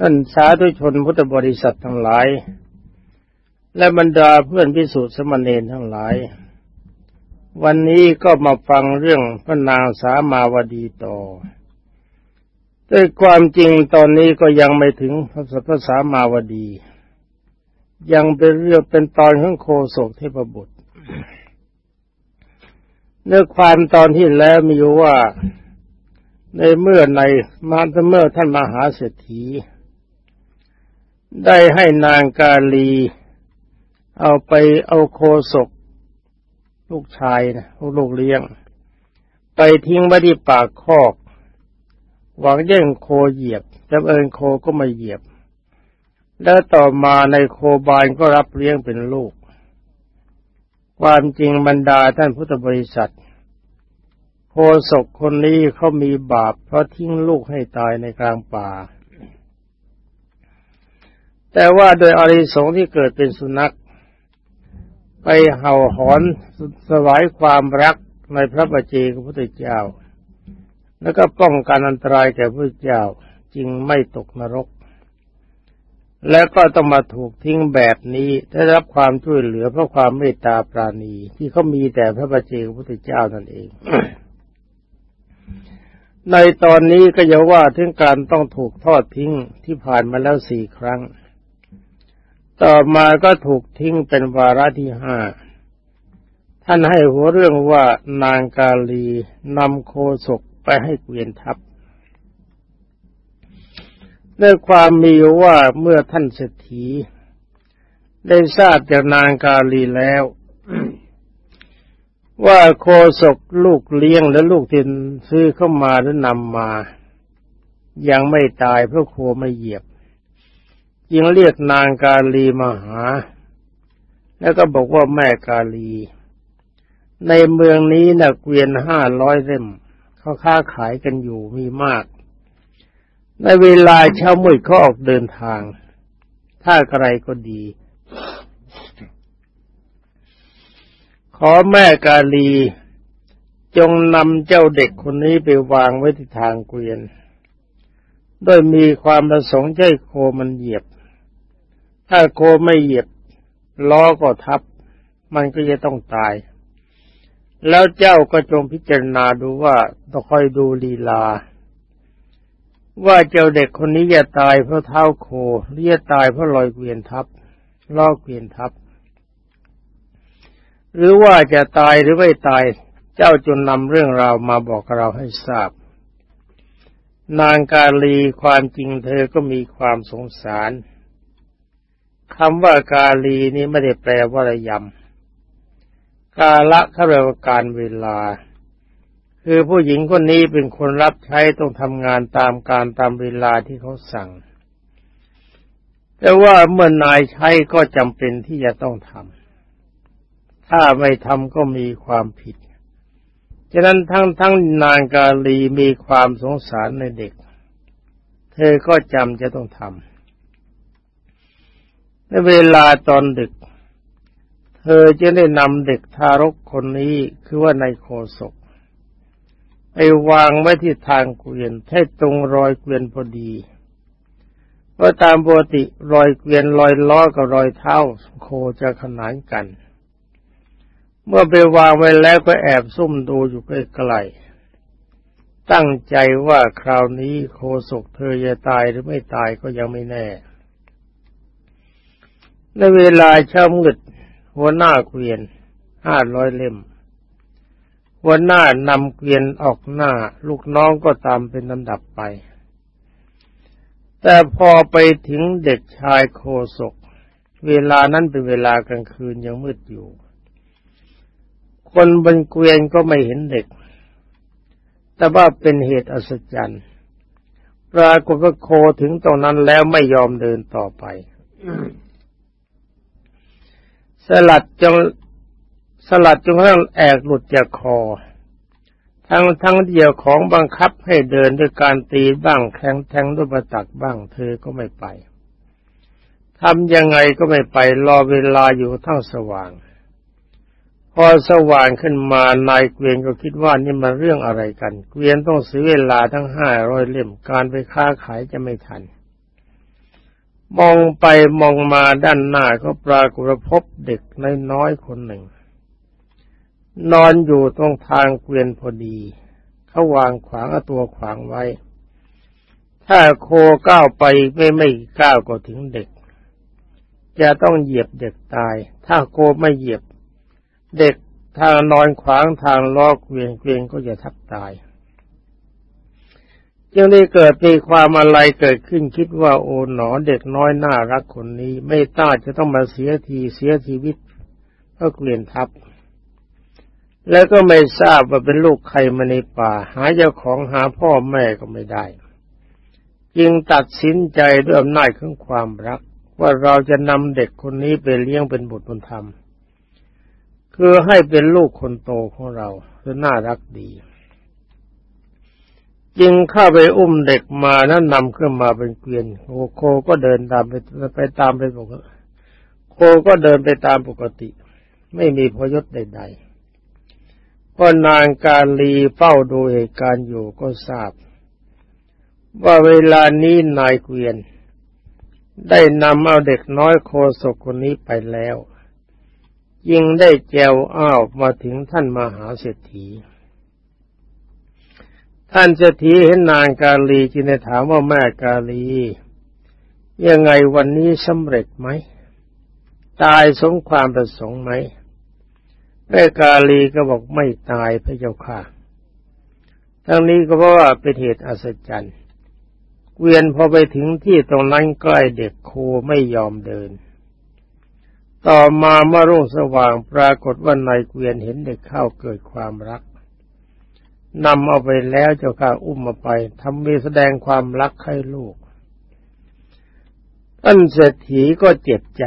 ท่านสาธุชนพุทธบริษัททั้งหลาย และบรรดาเพื่อนพิสุทธิสมณเณรทั้งหลาย วันนี้ก็มาฟังเรื่องพระนางสามาวดีต่อด้วยความจริงตอนนี้ก็ยังไม่ถึงพระสัพสามาวดี ยังเป็นเรื่องเป็นตอนของโคโศกเทพบุตรเนื้อความตอนที่แล้วมีว่าในเมื่อในมาเมื่อท่านมหาเศรษฐี ได้ให้นางกาลี เอาไปเอาโคศก ลูกชายนะลูกเลี้ยง ไปทิ้งไว้ที่ปากคอก หวังแย่งโคเหยียบแต่เอิญโคก็ไม่เหยียบ แล้วต่อมาในโคบานก็รับเลี้ยงเป็นลูก ความจริงบรรดาท่านพุทธบริษัทโคศกคนนี้เขามีบาปเพราะทิ้งลูกให้ตายในกลางป่า แต่ว่าโดยอริสงที่เกิดเป็นสุนัข ไปเห่าหอนสวายความรักในพระบัจเจกพุทธเจ้า แล้วก็ป้องกันอันตรายแก่พระเจ้าจึงไม่ตกนรก และก็ต้องมาถูกทิ้งแบบนี้ได้รับความช่วยเหลือเพราะความเมตตาปราณีที่เขามีแต่พระบัจเจกพุทธเจ้านั่นเองในตอนนี้ก็อย่าว่าถึงการต้องถูกทอดทิ้งที่ผ่านมาแล้วสี่ครั้ง ต่อมาก็ถูกทิ้งเป็นวาระที่ห้า ท่านให้หัวเรื่องว่านางกาลีนำโคศกไปให้เกวียนทัพด้วยความมีว่าเมื่อท่านเศรษฐี ได้ทราบจากนางกาลีแล้ว ว่าโคศกลูกเลี้ยงและลูกที่ซื้อเข้ามาหรือนำมา ยังไม่ตายเพราะโคไม่เหยียบ ยิงเรียกนางกาลีมาหา แล้วก็บอกว่าแม่กาลี ในเมืองนี้นะ่ะเกวียนห้าร้อยเล่มเขาค้าขายกันอยู่มีมาก ในเวลาเช้ามืดเขาออกเดินทาง ถ้าใครก็ดี ขอแม่กาลีจงนำเจ้าเด็กคนนี้ไปวางไว้ที่ทางเกวียนโดยมีความประสงค์ให้โคมันเหยียบ ถ้าโคไม่เหยียบล้อก็ทับ มันก็จะต้องตาย แล้วเจ้าก็จงพิจารณาดูว่าต้องคอยดูลีลา ว่าเจ้าเด็กคนนี้จะตายเพราะเท้าโคหรือจะตายเพราะลอยเกวียนทับล้อเกวียนทับ หรือว่าจะตายหรือไม่ตาย เจ้าจนนำเรื่องราวมาบอกเราให้ทราบ นางกาลีความจริงเธอก็มีความสงสาร คำว่ากาลีนี้ไม่ได้แปลว่าระยำกาละเขาแปลว่าการเวลา คือผู้หญิงคนนี้เป็นคนรับใช้ต้องทำงานตามการตามเวลาที่เขาสั่ง แต่ว่าเมื่อนายใช้ก็จำเป็นที่จะต้องทำถ้าไม่ทำก็มีความผิดฉะนั้นทั้งทั้งนางกาลีมีความสงสารในเด็ก เธอก็จำจะต้องทำ ในเวลาตอนดึก เธอจะได้นำเด็กทารกคนนี้คือว่าในโคศกไปวางไว้ที่ทางเกวียนให้ตรงรอยเกวียนพอดีเพราะตามปกติรอยเกวียนรอยล้อกับรอยเท้าโคจะขนานกัน เมื่อไปวางไว้แล้วก็แอบซุ่มดูอยู่ใกล้ๆตั้งใจว่าคราวนี้โคศกเธอจะตายหรือไม่ตายก็ยังไม่แน่ ในเวลาเช้ามืดหัวหน้าเกวียนห้าร้อยเล่มหัวหน้านำเกวียนออกหน้า ลูกน้องก็ตามเป็นลำดับไป แต่พอไปถึงเด็กชายโคศก เวลานั้นเป็นเวลากลางคืนยังมืดอยู่ คนบนเกวียนก็ไม่เห็นเด็ก แต่ว่าเป็นเหตุอัศจรรย์ปรากฏว่าโคถึงตรงนั้นแล้วไม่ยอมเดินต่อไป สลัดจงสลัดจงกระทั่งแอกหลุดจากคอ ทั้งทั้งเดียวของบังคับให้เดินด้วยการตีบ้างแทงแทงด้วยประตักบ้าง เธอก็ไม่ไปทำยังไงก็ไม่ไปรอเวลาอยู่ทั้งสว่าง พอสว่างขึ้นมานายเกวียนก็คิดว่านี่มันเรื่องอะไรกัน เกวียนต้องเสียเวลาทั้งห้าร้อยเล่มการไปค้าขายจะไม่ทัน มองไปมองมาด้านหน้าก็ปรากฏพบเด็กน้อยๆคนหนึ่ง นอนอยู่ตรงทางเกวียนพอดี เขาวางขวางเอาตัวขวางไว้ ถ้าโคก้าวไปไม่ไม่ก้าวก็ถึงเด็ก จะต้องเหยียบเด็กตาย ถ้าโคไม่เหยียบ เด็กทางนอนขวางทางล้อเกวียนเกวียนก็จะทับตาย จึงได้เกิดมีความอะไรเกิดขึ้นคิดว่าโอ๋หนอเด็กน้อยน่ารักคนนี้ ไม่ต้าจะต้องมาเสียทีเสียชีวิตเพราะเกวียนทับ แล้วก็ไม่ทราบว่าเป็นลูกใครมาในป่า หาเจ้าของหาพ่อแม่ก็ไม่ได้ จึงตัดสินใจด้วยอำนาจของความรัก ว่าเราจะนำเด็กคนนี้ไปเลี้ยงเป็นบุตรบุญธรรม คือให้เป็นลูกคนโตของเราคือน่ารักดี จึงเข้าไปอุ้มเด็กมานั้นนำขึ้นมาเป็นเกวียนโคโคก็เดินตามไปไปตามไปปกติโคก็เดินไปตามปกติ ไม่มีพยศใดๆพอนางการลีเฝ้าดูเหตุการณ์อยู่ก็ทราบ ว่าเวลานี้นายเกวียน ได้นำเอาเด็กน้อยโคศกคนนี้ไปแล้วยิ่งได้แจวอ้าวมาถึงท่านมหาเศรษฐี ท่านเจะทีเห็นนางกาลีจึงได้ถามว่าแม่กาลี ยังไงวันนี้สำเร็จไหม ตายสมความประสงค์ไหม แม่กาลีก็บอกไม่ตายพระเจ้าค่ะ ทั้งนี้ก็เพราะว่าเป็นเหตุอัศจรรย์เกวียนพอไปถึงที่ตรงนั้นใกล้เด็กโคไม่ยอมเดิน ต่อมาเมื่อรุ่งสว่างปรากฏว่านายเกวียนเห็นเด็กเข้าเกิดความรัก นำเอาไปแล้วเจ้าข้าอุ้มมาไปทำมีแสดงความรักให้ลูกท่านเศรษฐีก็เจ็บใจ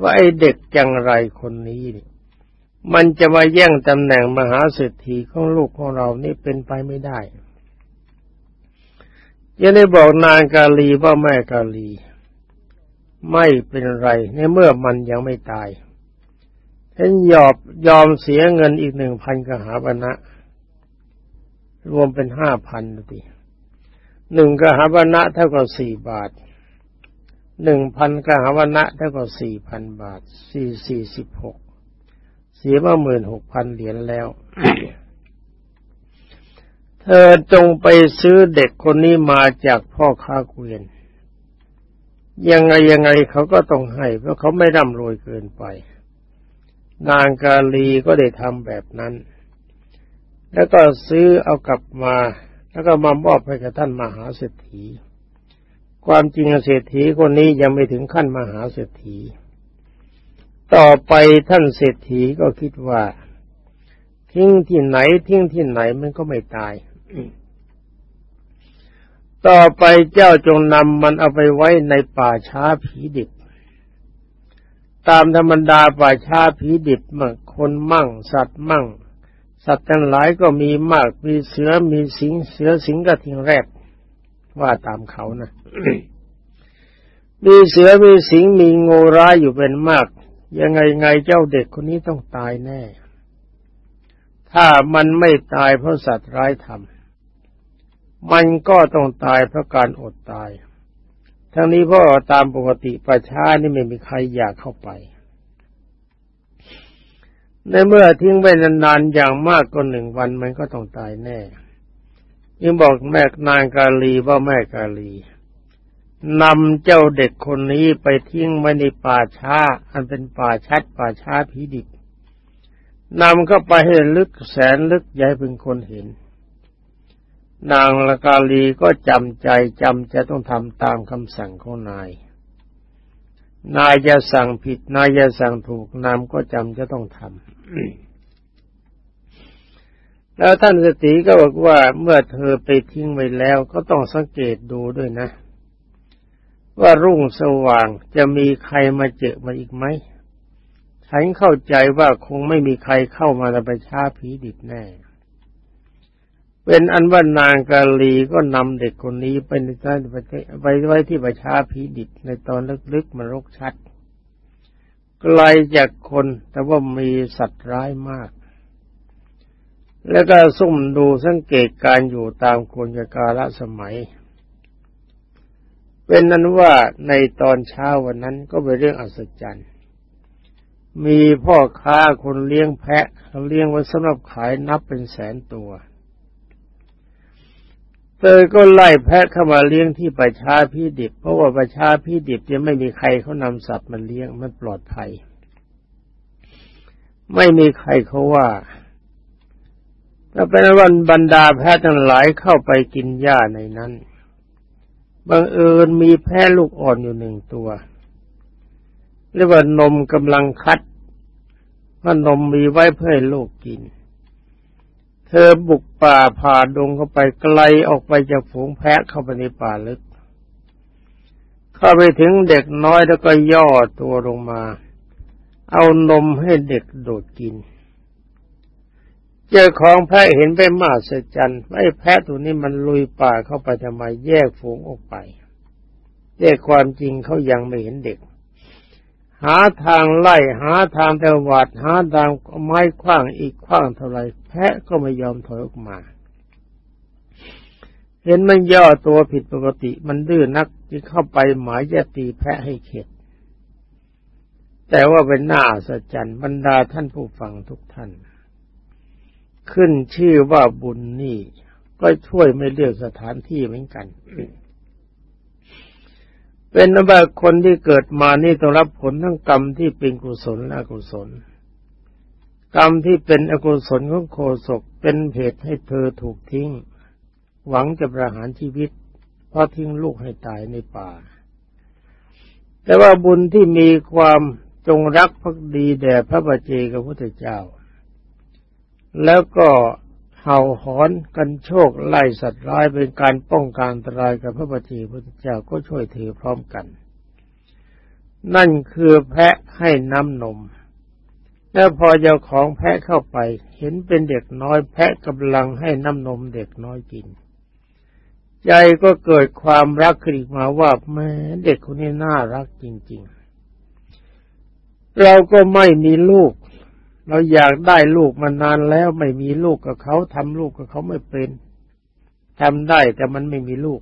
ว่าไอ้เด็กจังไรคนนี้นี่มันจะมาแย่งตำแหน่งมหาเศรษฐีของลูกของเรานี่เป็นไปไม่ได้ยังได้บอกนางกาลีว่าแม่กาลี ไม่เป็นไรในเมื่อมันยังไม่ตายฉันยอมยอมเสียเงินอีกหนึ่งพันกหาบนะ รวมเป็นห้าพันทีหนึ่งกหาวนะเท่ากับสี่บาทหนึ่งพันกหาวนะเท่ากับสี่พันบาทสี่สี่สิบหกเสียมาหมื่นหกพันเหรียญแล้ว เธอจงไปซื้อเด็กคนนี้มาจากพ่อค้าเกวียน ยังไงยังไงเขาก็ต้องให้ เพราะเขาไม่ร่ำรวยเกินไป นางกาลีก็ได้ทำแบบนั้น แล้วก็ซื้อเอากลับมา แล้วก็มามอบให้กับท่านมหาเศรษฐี ความจริงเศรษฐีคนนี้ยังไม่ถึงขั้นมหาเศรษฐี ต่อไปท่านเศรษฐีก็คิดว่า ทิ้งที่ไหนทิ้งที่ไหนมันก็ไม่ตาย ต่อไปเจ้าจงนำมันเอาไปไว้ในป่าช้าผีดิบตามธรรมดาป่าช้าผีดิบมั่งคนมั่งสัตว์มั่ง สัตว์ทั้งหลายก็มีมาก มีเสือ มีสิง เสือสิงก็ทิ้งแรดว่าตามเขานะ มีเสือ มีสิง มีงูร้ายอยู่เป็นมาก ยังไงไงเจ้าเด็กคนนี้ต้องตายแน่ ถ้ามันไม่ตายเพราะสัตว์ร้ายทำ มันก็ต้องตายเพราะการอดตาย ทั้งนี้เพราะตามปกติประชานี่ไม่มีใครอยากเข้าไป ในเมื่อทิ้งไว้นานๆอย่างมากก็หนึ่งวันมันก็ต้องตายแน่ยังบอกแม่นางกาลีว่าแม่กาลีนำเจ้าเด็กคนนี้ไปทิ้งไว้ในป่าช้า อันเป็นป่าชัดป่าช้าผีดิบนำเข้าไปให้ลึกแสนลึกใหญ่เป็นคนเห็น นางละกาลีก็จำใจจำจะต้องทำตามคำสั่งของนาย นายจะสั่งผิด นายจะสั่งถูกนามก็จำจะต้องทำแล้วท่านสติก็บอกว่าเมื่อเธอไปทิ้งไว้แล้วก็ต้องสังเกตดูด้วยนะ ว่ารุ่งสว่างจะมีใครมาเจอมาอีกไหมฉันเข้าใจว่าคงไม่มีใครเข้ามาในประชาผีดิบแน่ เป็นอันว่านางกาลีก็นำเด็กคนนี้ไปในท่านไปไว้ที่ประชาผีดิบในตอนลึกๆมันรกชัด ไกลจากคนแต่ว่ามีสัตว์ร้ายมาก แล้วก็ซุ่มดูสังเกตการอยู่ตามคนกาลสมัย เป็นนั้นว่าในตอนเช้าวันนั้นก็เป็นเรื่องอัศจรรย์มีพ่อค้าคนเลี้ยงแพะเลี้ยงไว้สำหรับขายนับเป็นแสนตัว เธอก็ไล่แพะเข้ามาเลี้ยงที่ประชาพิดิบ เพราะว่าประชาพิดิบยังไม่มีใครเขานำสัตว์มาเลี้ยงมันปลอดภัย ไม่มีใครเขาว่าแต่เป็นวันบรรดาแพะทั้งหลายเข้าไปกินหญ้าในนั้นบังเอิญมีแพะลูกอ่อนอยู่หนึ่งตัวเรียกว่านมกำลังคัดว่านมมีไว้เพื่อให้ลูกกิน เธอบุกป่าผ่าดงเข้าไปไกลออกไปจากฝูงแพะเข้าไปในป่าลึก เข้าไปถึงเด็กน้อยแล้วก็ย่อตัวลงมา เอานมให้เด็กโดดกิน เจ้าของแพะเห็นไปมาสจันไอ้แพะตัวนี้มันลุยป่าเข้าไปทำไมแยกฝูงออกไปแยกความจริงเขายังไม่เห็นเด็ก หาทางไล่หาทางแต่วัดหาทางไม้คว้างอีกคว้างเท่าไรแพะก็ไม่ยอมถอยออกมา เห็นมันย่อตัวผิดปกติมันดื้อนักที่เข้าไปหมายจะตีแพะให้เข็ด แต่ว่าเป็นหน้าสัจจันบรรดาท่านผู้ฟังทุกท่าน ขึ้นชื่อว่าบุญนี่ก็ช่วยไม่เลือกสถานที่เหมือนกัน เป็นนว่าคนที่เกิดมานี่ต้องรับผลทั้งกรรมที่เป็นกุศลและอกุศล กรรมที่เป็นอกุศลของโคศกเป็นเหตุให้เธอถูกทิ้ง หวังจะประหารชีวิต เพราะทิ้งลูกให้ตายในป่า แต่ว่าบุญที่มีความจงรักภักดีแด่พระบัจเจกับพระพุทธเจ้า แล้วก็ เห่าหอนกันโชคไล่สัตว์ร้ายเป็นการป้องกันอันตรายกับพระปฏิพุทธเจ้าก็ช่วยถือพร้อมกัน นั่นคือแพะให้น้ำนม แล้วพอเจ้าของแพะเข้าไป เห็นเป็นเด็กน้อยแพะกำลังให้น้ำนมเด็กน้อยกิน ใจก็เกิดความรักขึ้นมาว่าแม่เด็กคนนี้น่ารักจริง ๆ เราก็ไม่มีลูก เราอยากได้ลูกมานานแล้วไม่มีลูกกับเขาทำลูกกับเขาไม่เป็นทำได้แต่มันไม่มีลูก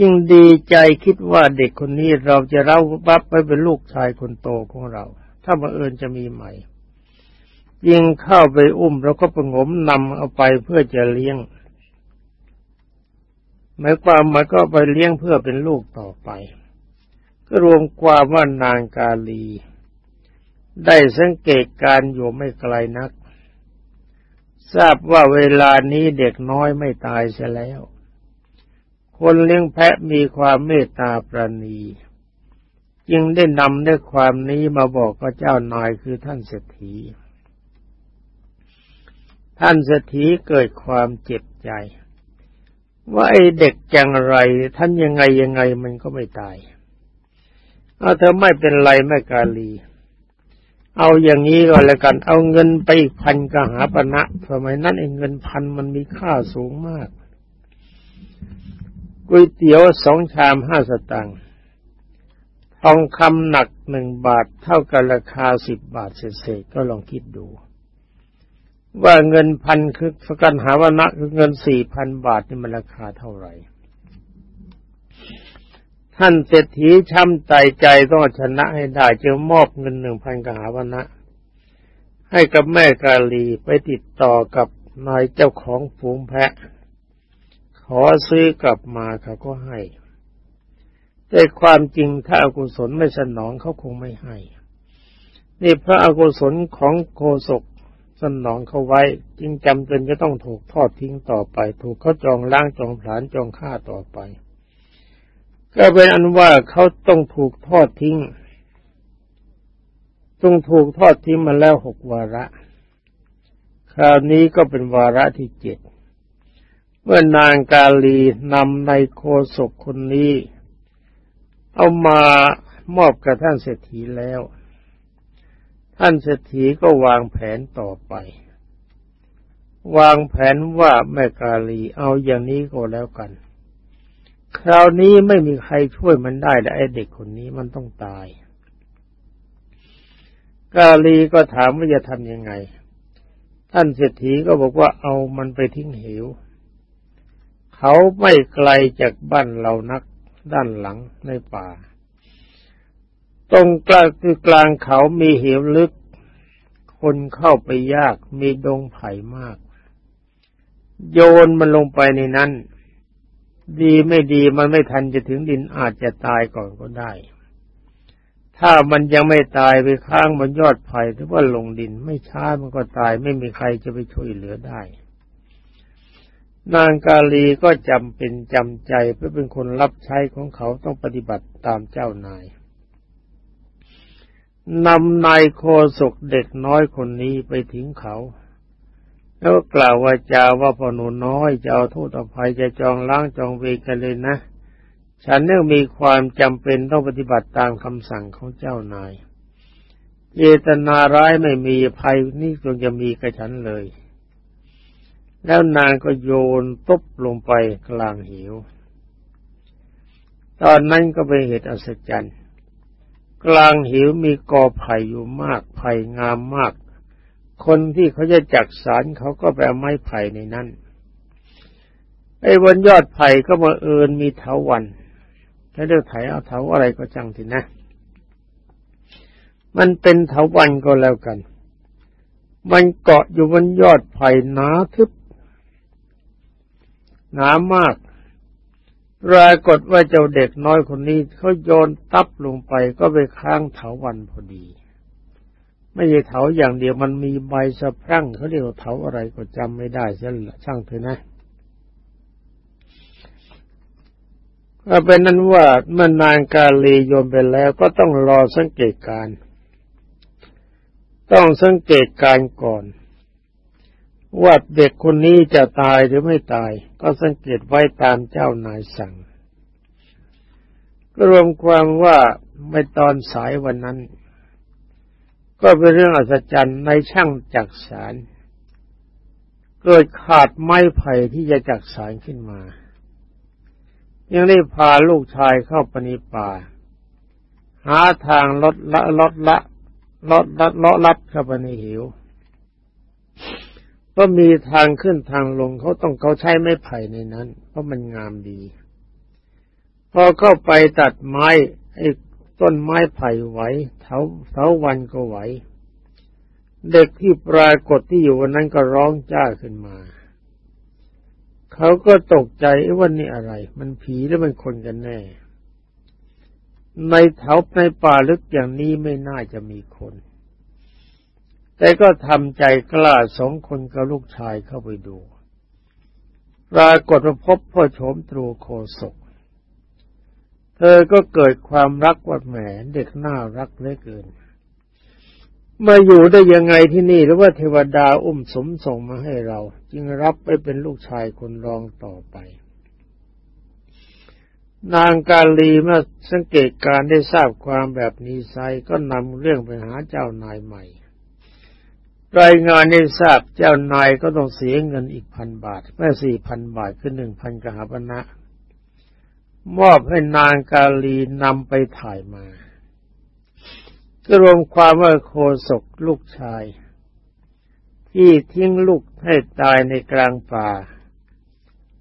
ยิ่งดีใจคิดว่าเด็กคนนี้เราจะเล่าบับไปเป็นลูกชายคนโตของเรา ถ้าบังเอิญจะมีใหม่ ยิ่งเข้าไปอุ้มเราก็ประงมนำเอาไปเพื่อจะเลี้ยงหมายความมันก็ไปเลี้ยงเพื่อเป็นลูกต่อไป ก็รวมความว่านางกาลี ได้สังเกตการอยู่ไม่ไกลนัก ทราบว่าเวลานี้เด็กน้อยไม่ตายเสียแล้ว คนเลี้ยงแพะมีความเมตตาประณีจึงได้นำด้วยความนี้มาบอกกับเจ้านายคือท่านเศรษฐี ท่านเศรษฐีเกิดความเจ็บใจ ว่าไอ้เด็กจังไรท่านยังไงยังไงมันก็ไม่ตาย เอาเธอไม่เป็นไรแม่กาลี เอาอย่างนี้ก็แล้วกัน เอาเงินไปอีกพันกหาปณะสมัยนั้นเองเงินพันมันมีค่าสูงมากก๋วยเตี๋ยวสองชามห้าสตางค์ทองคำหนักหนึ่งบาทเท่ากับราคาสิบบาทเศษก็ลองคิดดู ว่าเงินพันคือกันหาวนะคือเงินสี่พันบาทนี่มันราคาเท่าไหร่ ท่านเศรษฐีช้ำใจใจต้องชนะให้ได้จึงมอบเงินหนึ่งพันกหาวนะ ให้กับแม่กาลีไปติดต่อกับนายเจ้าของฝูงแพะ ขอซื้อกลับมาเขาก็ให้ แต่ความจริงถ้าอากุศลไม่สนองเขาคงไม่ให้ นี่พระอากุศลของโคศกสนองเขาไว้จึงจำเป็นจะต้องถูกทอดทิ้งต่อไป ถูกเขาจองล้างจองผลาญจองฆ่าต่อไป ก็เป็นอันว่าเขาต้องถูกทอดทิ้ง ต้องถูกทอดทิ้งมาแล้วหกวาระ คราวนี้ก็เป็นวาระที่เจ็ด เมื่อนางกาลีนำในโคศกคนนี้ เอามามอบกับท่านเศรษฐีแล้ว ท่านเศรษฐีก็วางแผนต่อไป วางแผนว่าแม่กาลีเอาอย่างนี้ก็แล้วกัน คราวนี้ไม่มีใครช่วยมันได้และไอ้เด็กคนนี้มันต้องตาย กาลีก็ถามว่าจะทำยังไง ท่านเศรษฐีก็บอกว่าเอามันไปทิ้งเหว เขาไม่ไกลจากบ้านเรานักด้านหลังในป่า ตรงกลางคือกลางเขามีเหวลึก คนเข้าไปยากมีดงไผ่มาก โยนมันลงไปในนั้น ดีไม่ดีมันไม่ทันจะถึงดินอาจจะตายก่อนก็ได้ ถ้ามันยังไม่ตายไปค้างบนยอดไผ่หรือว่าลงดินไม่ช้ามันก็ตายไม่มีใครจะไปช่วยเหลือได้ นางกาลีก็จำเป็นจำใจเพื่อเป็นคนรับใช้ของเขาต้องปฏิบัติตามเจ้านายนำนายโคศกเด็กน้อยคนนี้ไปถึงเขา แล้วกล่าวว่าจาว่าพอหนูน้อยจะเอาโทษอภัยจะจองล้างจองเวรกันเลยนะ ฉันเนื่องมีความจำเป็นต้องปฏิบัติตามคำสั่งของเจ้านาย เจตนาร้ายไม่มีภัยนี่จงจะมีกับฉันเลย แล้วนางก็โยนตุ๊บลงไปกลางหิว ตอนนั้นก็เป็นเหตุอัศจรรย์ กลางหิวมีกอไผ่อยู่มากไผ่งามมาก คนที่เขาจะจักสารเขาก็ไปเอาไม้ไผ่ในนั้นไอ้บนยอดไผ่ก็มาเอินมีเถาวันถ้าเรียกไถเอาเถาอะไรก็จังทีนะ มันเป็นเถาวันก็แล้วกัน มันเกาะอยู่บนยอดไผ่หนาทึบหนามากปรากฏว่าเจ้าเด็กน้อยคนนี้เขาโยนตับลงไปก็ไปค้างเถาวันพอดี ไม่ใช่เถาอย่างเดียวมันมีใบสะพรั่งเขาเรียกว่าเถาอะไรก็จำไม่ได้เช่ช่างเถอะนะก็เป็นนั้นว่าเมื่อนางกาลีโยนไปแล้วก็ต้องรอสังเกตการ ต้องสังเกตการก่อน ว่าเด็กคนนี้จะตายหรือไม่ตาย ก็สังเกตไว้ตามเจ้านายสั่งก็รวมความว่าไม่ตอนสายวันนั้น ก็เป็นเรื่องอัศจรรย์ในช่างจักสารเกิดขาดไม้ไผ่ที่จะจักสารขึ้นมา ยังได้พาลูกชายเข้าปณิป่า หาทางลดละลดละลดละลดลัดเข้าไปในหิว ก็มีทางขึ้นทางลงเขาต้องเขาใช้ไม้ไผ่ในนั้น เพราะมันงามดี พอเข้าไปตัดไม้ไอ้ ต้นไม้ไผ่ไหวเถาเถาวันก็ไหว เด็กที่ปรากฏที่อยู่วันนั้นก็ร้องจ้าขึ้นมา เขาก็ตกใจว่านี่อะไร มันผีหรือมันคนกันแน่ ในเถาในป่าลึกอย่างนี้ไม่น่าจะมีคน แต่ก็ทำใจกล้าสองคนกับลูกชายเข้าไปดู ปรากฏว่าพบพ่อโฉมตรูโคศก เธอก็เกิดความรักว่าแหมเด็กน่ารักเหลือเกิน มาอยู่ได้ยังไงที่นี่หรือว่าเทวดาอุ้มสมส่งมาให้เรา จึงรับไปเป็นลูกชายคนรองต่อไป นางกาลีเมื่อสังเกตการได้ทราบความแบบนี้ไซก็นำเรื่องไปหาเจ้านายใหม่รายงานให้ทราบเจ้านายก็ต้องเสียเงินอีกพันบาทแม่สี่พันบาทคือหนึ่งพันกหาปณะ มอบให้นางกาลีนำไปถ่ายมา ก็รวมความว่าโคศกลูกชาย ที่ทิ้งลูกให้ตายในกลางป่า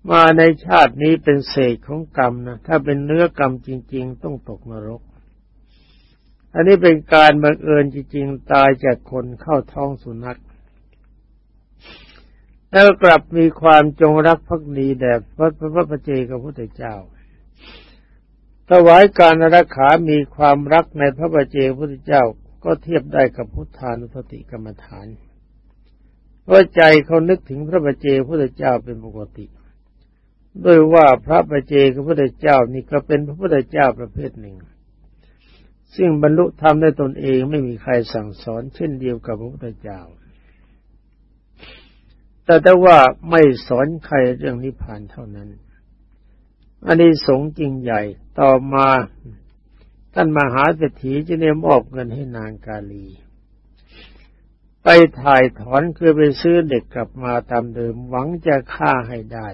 มาในชาตินี้เป็นเศษของกรรมนะ ถ้าเป็นเนื้อกรรมจริง ๆ ต้องตกนรก อันนี้เป็นการบังเอิญจริง ๆ ตายจากคนเข้าท้องสุนัขแล้วกลับมีความจงรักภักดีแด่พระพระพระเจกับพระเจ้า ถวายการรักขามีความรักในพระบาเจพระเจ้าก็เทียบได้กับพุทธานุสติกรรมฐานเพราะใจเขานึกถึงพระบาเจพระเจ้าเป็นปกติด้วยว่าพระบาเจกับพระเจ้านี่ก็เป็นพระพุทธเจ้าประเภทหนึ่ง ซึ่งบรรลุธรรมได้ตนเองไม่มีใครสั่งสอนเช่นเดียวกับพระพุทธเจ้า แต่ถ้าว่าไม่สอนใครเรื่องนิพพานเท่านั้น อันนี้สงจริงใหญ่ ต่อมาท่านมหาเศรษฐีจะเนมอบเงินให้นางกาลี ไปถ่ายถอนคือไปซื้อเด็กกลับมาตามเดิมหวังจะฆ่าให้ได้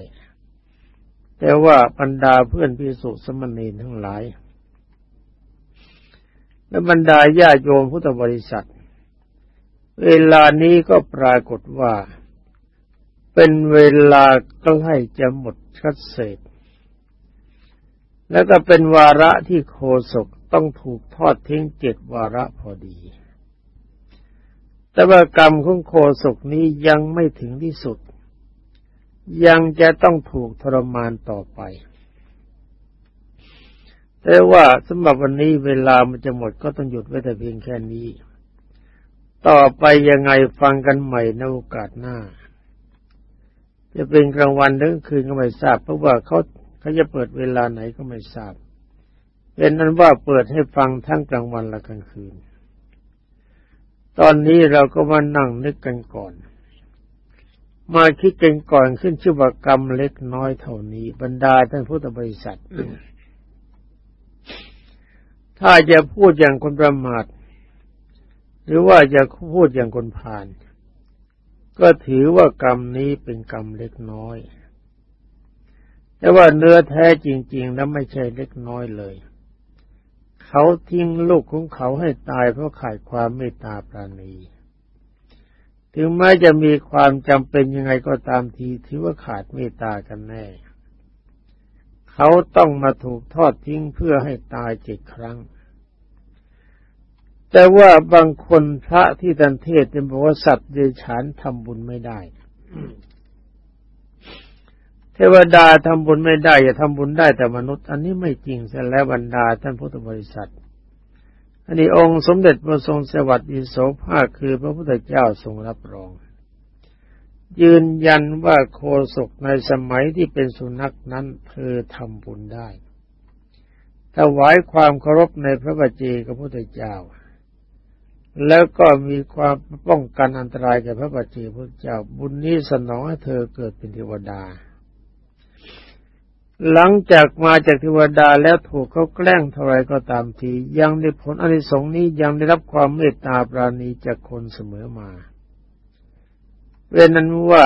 แต่ว่าบรรดาเพื่อนพิสุสมณีทั้งหลาย และบรรดาญาโยมพุทธบริษัท เวลานี้ก็ปรากฏว่า เป็นเวลาใกล้จะหมดชัดเศษ แล้วก็เป็นวาระที่โคศกต้องถูกทอดทิ้งเจ็ดวาระพอดี แต่ว่ากรรมของโคศกนี้ยังไม่ถึงที่สุด ยังจะต้องถูกทรมานต่อไป แต่ว่าสำหรับวันนี้เวลามันจะหมดก็ต้องหยุดไว้แต่เพียงแค่นี้ ต่อไปยังไงฟังกันใหม่ในโอกาสหน้า จะเป็นกลางวันหรือคืนก็ไม่ทราบเพราะว่าเขา เขาจะเปิดเวลาไหนก็ไม่ทราบ เป็นนั้นว่าเปิดให้ฟังทั้งกลางวันและกลางคืน ตอนนี้เราก็มานั่งนึกกันก่อน มาคิดกันก่อนขึ้นชื่อว่ากรรมเล็กน้อยเท่านี้ บรรดาท่านพุทธบริษัท ถ้าจะพูดอย่างคนประมาท หรือว่าจะพูดอย่างคนผ่าน ก็ถือว่ากรรมนี้เป็นกรรมเล็กน้อย แต่ว่าเนื้อแท้จริง ๆ แล้วไม่ใช่เล็กน้อยเลย เขาทิ้งลูกของเขาให้ตายเพราะขาดความเมตตาปราณี ถึงแม้จะมีความจำเป็นยังไงก็ตามทีถือว่าขาดเมตตากันแน่ เขาต้องมาถูกทอดทิ้งเพื่อให้ตายเจ็ดครั้ง แต่ว่าบางคนพระที่ตันเทศจะบอกว่าสัตว์เดรัจฉานทำบุญไม่ได้ ทวดาทำบุญไม่ได้อย่าทำบุญได้แต่มนุษย์ อันนี้ไม่จริงเสียแล้วบรรดาท่านพุทธบริษัท อันนี้องค์สมเด็จพระทรงสวัสดิโสภาคคือพระพุทธเจ้าทรงรับรอง ยืนยันว่าโคศกในสมัยที่เป็นสุนัขนั้นเธอทำบุญได้ถวายความเคารพในพระบัจเจกับพระพุทธเจ้า แล้วก็มีความป้องกันอันตรายแก่พระบัจเจพระเจ้า บุญนี้สนองให้เธอเกิดเป็นเทวดา หลังจากมาจากเทวดาแล้วถูกเขาแกล้งเท่าไรก็ตามที ยังได้ผลอนิสงส์นี้ยังได้รับความเมตตาปราณีจากคนเสมอมาเวนั้นว่า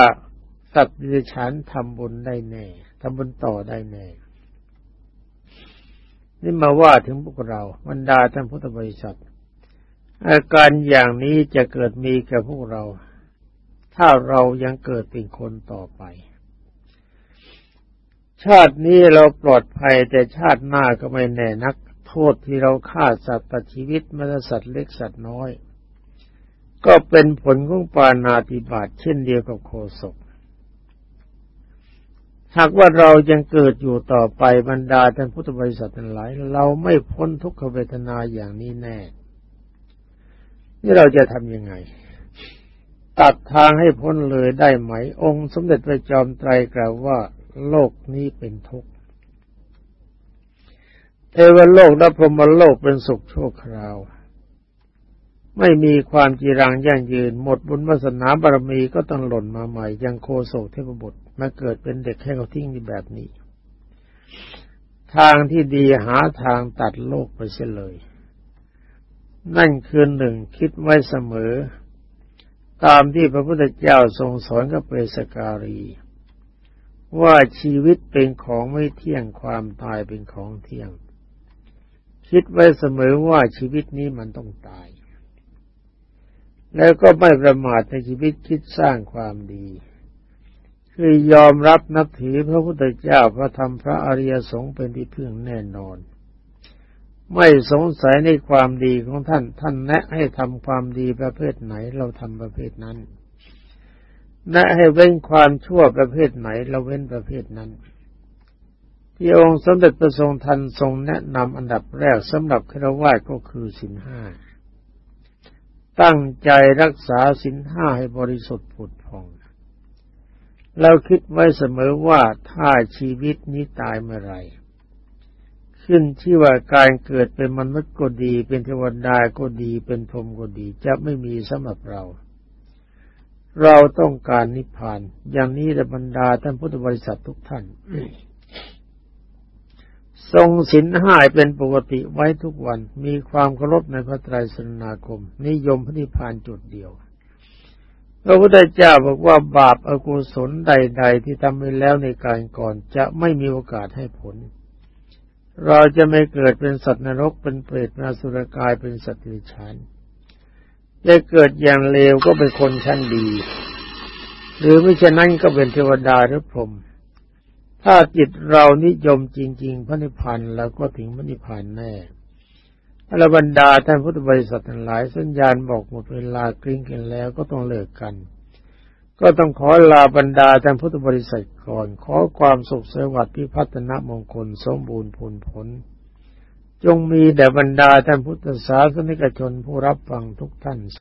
สัตว์ดิฉันทำบุญได้แน่ทำบุญต่อได้แน่ นี่มาว่าถึงพวกเราบรรดาท่านพุทธบริษัท อาการอย่างนี้จะเกิดมีแกับพวกเรา ถ้าเรายังเกิดเป็นคนต่อไป ชาตินี้เราปลอดภัยแต่ชาติหน้าก็ไม่แน่นัก โทษที่เราฆ่าสัตว์ตัดชีวิตมันสัตว์เล็กสัตว์น้อย ก็เป็นผลของปานาติบาตเช่นเดียวกับโคศกหากว่าเรายังเกิดอยู่ต่อไปบรรดาท่านพุทธบริษัททั้งหลาย เราไม่พ้นทุกขเวทนาอย่างนี้แน่ นี่เราจะทำยังไง ตัดทางให้พ้นเลยได้ไหม องค์สมเด็จพระจอมไตรกล่าวว่า โลกนี้เป็นทุกข์เทวโลกและพรหมโลกเป็นสุขชั่วคราว ไม่มีความจีรังยั่งยืน หมดบุญวาสนาบารมีก็ต้องหล่นมาใหม่ ยังโคโศกเทพบุตรมาเกิดเป็นเด็กให้เขาทิ้งในแบบนี้ ทางที่ดีหาทางตัดโลกไปเสียเลย นั่นคือหนึ่งคิดไว้เสมอ ตามที่พระพุทธเจ้าทรงสอนกับเปสการี ว่าชีวิตเป็นของไม่เที่ยงความตายเป็นของเที่ยง คิดไว้เสมอว่าชีวิตนี้มันต้องตาย แล้วก็ไม่ประมาทในชีวิตคิดสร้างความดี คือยอมรับนับถือพระพุทธเจ้าพระธรรมพระอริยสงฆ์เป็นที่พึ่งแน่นอน ไม่สงสัยในความดีของท่านท่านแนะให้ทำความดีประเภทไหนเราทำประเภทนั้น แนะให้เว้นความชั่วประเภทไหนเราเว้นประเภทนั้น ที่องค์สมเด็จพระทรงทันทรงแนะนำอันดับแรกสำหรับครวญก็คือสินห้า ตั้งใจรักษาสินห้าให้บริสุทธิ์ผุดพอง เราคิดไว้เสมอว่าถ้าชีวิตนี้ตายเมื่อไรขึ้นที่ว่าการเกิดเป็นมนุษย์ก็ดี เป็นเทวดาก็ดี เป็นพรหมก็ดี จะไม่มีสำหรับเรา เราต้องการนิพพาน อย่างนี้ระบรรดาท่านพุทธบริษัททุกท่าน ทรงศีลห้าเป็นปกติไว้ทุกวัน มีความเคารพในพระไตรสรณาคม นิยมพระนิพพานจุดเดียว พระพุทธเจ้าบอกว่าบาปอากุศลใด ๆ ที่ทำไปแล้วในการก่อนจะไม่มีโอกาสให้ผล เราจะไม่เกิดเป็นสัตว์นรกเป็นเปรตนาสุรกายเป็นสัตว์ดิฉัน จะเกิดอย่างเลวก็เป็นคนชั้นดี หรือไม่เช่นนั้นก็เป็นเทวดาหรือพรหมถ้าจิตเรานิยมจริง ๆ พระนิพพานแล้วก็ถึงพระนิพพานแน่อรบรรดาท่านพุทธบริษัททั้งหลายสัญญาณบอกหมดเวลากริ้งกันแล้วก็ต้องเลิกกัน ก็ต้องขอลาบรรดาท่านพุทธบริษัทก่อน ขอความสุขสวัสดิ์ที่พัฒนามงคลสมบูรณ์ผลผล จงมีแด่บรรดาท่านพุทธศาสนิกชนผู้รับฟังทุกท่าน